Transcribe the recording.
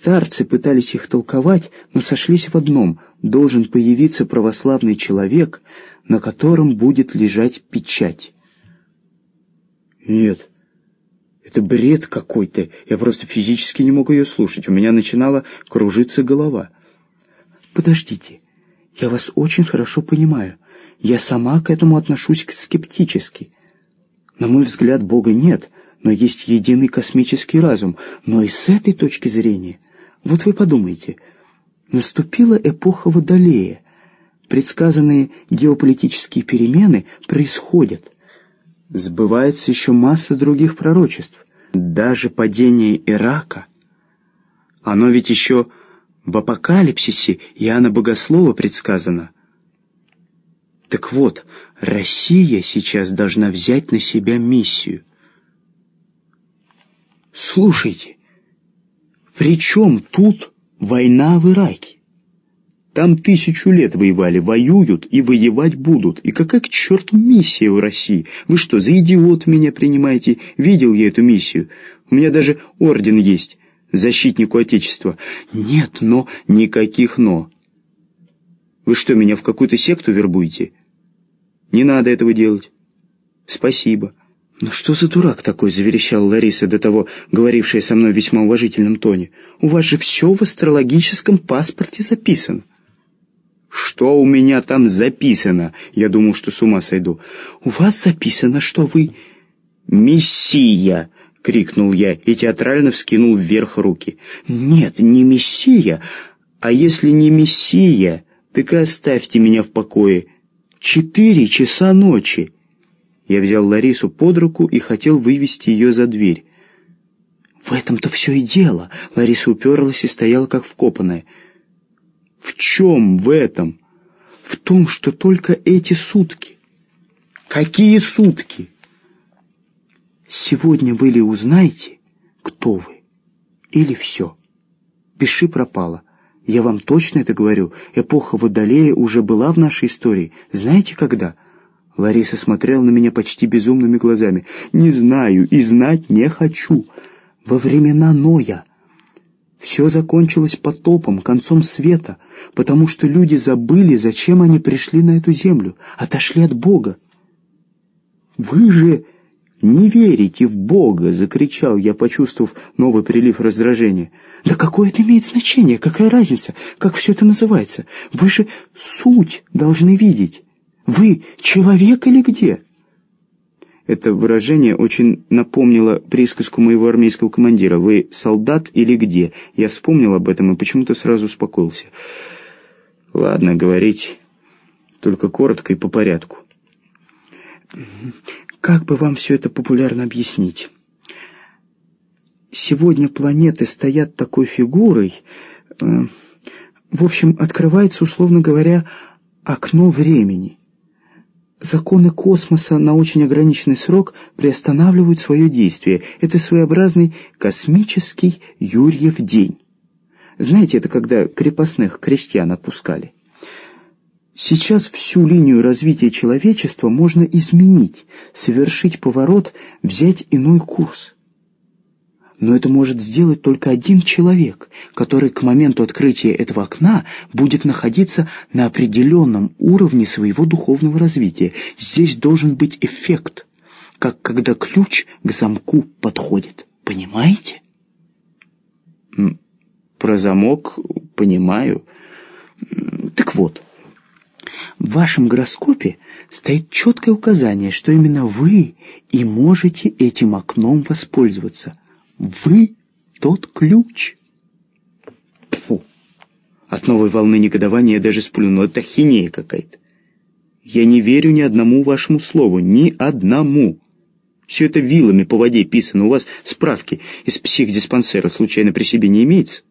Старцы пытались их толковать, но сошлись в одном — должен появиться православный человек, на котором будет лежать печать. Нет, это бред какой-то. Я просто физически не мог ее слушать. У меня начинала кружиться голова. Подождите, я вас очень хорошо понимаю. Я сама к этому отношусь скептически. На мой взгляд, Бога нет, но есть единый космический разум. Но и с этой точки зрения, вот вы подумайте, наступила эпоха Водолея. Предсказанные геополитические перемены происходят. Сбывается еще масса других пророчеств. Даже падение Ирака. Оно ведь еще в апокалипсисе Иоанна Богослова предсказано. Так вот, Россия сейчас должна взять на себя миссию. Слушайте, при чем тут война в Ираке? Там тысячу лет воевали, воюют и воевать будут. И какая к черту миссия у России? Вы что, за идиот меня принимаете? Видел я эту миссию. У меня даже орден есть, защитнику Отечества. Нет, но, никаких но. Вы что, меня в какую-то секту вербуете? Не надо этого делать. Спасибо. «Ну что за дурак такой?» — заверещала Лариса, до того говорившая со мной в весьма уважительном тоне. «У вас же все в астрологическом паспорте записано». «Что у меня там записано?» Я думал, что с ума сойду. «У вас записано, что вы...» «Мессия!» — крикнул я и театрально вскинул вверх руки. «Нет, не мессия. А если не мессия, так и оставьте меня в покое. Четыре часа ночи!» Я взял Ларису под руку и хотел вывести ее за дверь. «В этом-то все и дело!» Лариса уперлась и стояла как вкопанная. «В чем в этом?» «В том, что только эти сутки». «Какие сутки?» «Сегодня вы ли узнаете, кто вы? Или все? Пиши пропало. Я вам точно это говорю. Эпоха Водолея уже была в нашей истории. Знаете, когда?» Лариса смотрела на меня почти безумными глазами. «Не знаю и знать не хочу. Во времена Ноя все закончилось потопом, концом света, потому что люди забыли, зачем они пришли на эту землю, отошли от Бога. «Вы же не верите в Бога!» — закричал я, почувствовав новый прилив раздражения. «Да какое это имеет значение? Какая разница? Как все это называется? Вы же суть должны видеть!» Вы человек или где?» Это выражение очень напомнило присказку моего армейского командира. «Вы солдат или где?» Я вспомнил об этом и почему-то сразу успокоился. «Ладно, говорить, только коротко и по порядку». «Как бы вам все это популярно объяснить?» Сегодня планеты стоят такой фигурой... Э, в общем, открывается, условно говоря, окно времени. Законы космоса на очень ограниченный срок приостанавливают свое действие. Это своеобразный космический Юрьев день. Знаете, это когда крепостных крестьян отпускали. Сейчас всю линию развития человечества можно изменить, совершить поворот, взять иной курс. Но это может сделать только один человек, который к моменту открытия этого окна будет находиться на определенном уровне своего духовного развития. Здесь должен быть эффект, как когда ключ к замку подходит. Понимаете? Про замок понимаю. Так вот, в вашем гороскопе стоит четкое указание, что именно вы и можете этим окном воспользоваться. Вы тот ключ. Фу. От новой волны негодования я даже сплюнул. Это хинея какая-то. Я не верю ни одному вашему слову. Ни одному. Все это вилами по воде писано. У вас справки из психдиспансера случайно при себе не имеется?